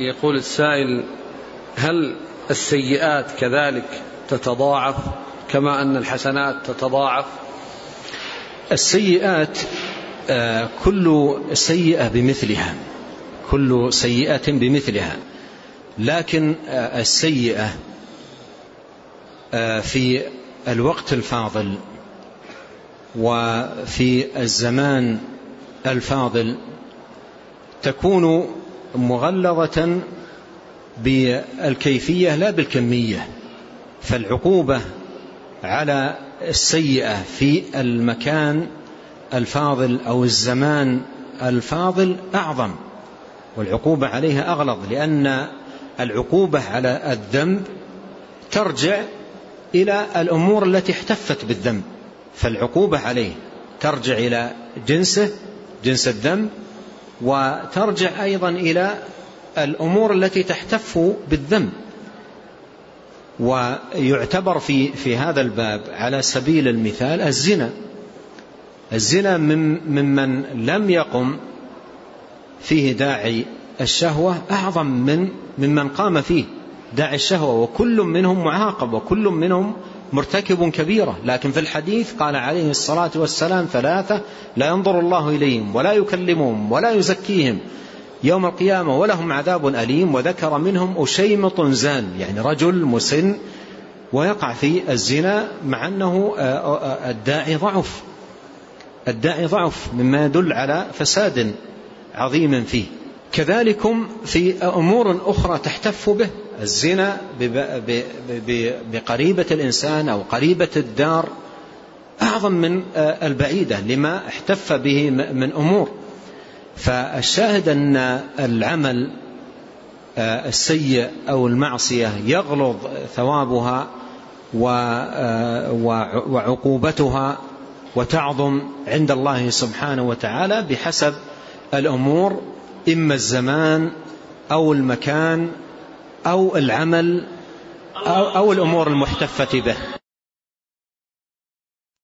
يقول السائل هل السيئات كذلك تتضاعف كما أن الحسنات تتضاعف؟ السيئات آه، كل سيئة بمثلها كل سيئة بمثلها لكن آه، السيئة آه، في الوقت الفاضل وفي الزمان الفاضل تكون مغلظة بالكيفية لا بالكمية فالعقوبة على السيئة في المكان الفاضل أو الزمان الفاضل أعظم والعقوبة عليها أغلظ لأن العقوبة على الذنب ترجع إلى الأمور التي احتفت بالذنب فالعقوبة عليه ترجع إلى جنسه جنس الذنب وترجع أيضا إلى الأمور التي تحتف بالذنب. ويعتبر في في هذا الباب على سبيل المثال الزنا. الزنا ممن لم يقم فيه داعي الشهوة أعظم من ممن قام فيه داعي الشهوة وكل منهم معاقب وكل منهم مرتكب كبيرة لكن في الحديث قال عليه الصلاة والسلام ثلاثة لا ينظر الله إليهم ولا يكلمهم ولا يزكيهم يوم القيامة ولهم عذاب أليم وذكر منهم أشيمط زان يعني رجل مسن ويقع في الزنا مع أنه آه، آه، الداعي ضعف. الداعي ضعف مما يدل على فساد عظيم فيه. كذلكم في أمور أخرى تحتف به الزنا بقريبة الإنسان أو قريبة الدار أعظم من البعيدة لما احتف به من أمور. فالشاهد أن العمل السيء أو المعصية يغلظ ثوابها وعقوبتها وتعظم عند الله سبحانه وتعالى بحسب الأمور إما الزمان أو المكان أو العمل أو, أو الأمور المحتفة به.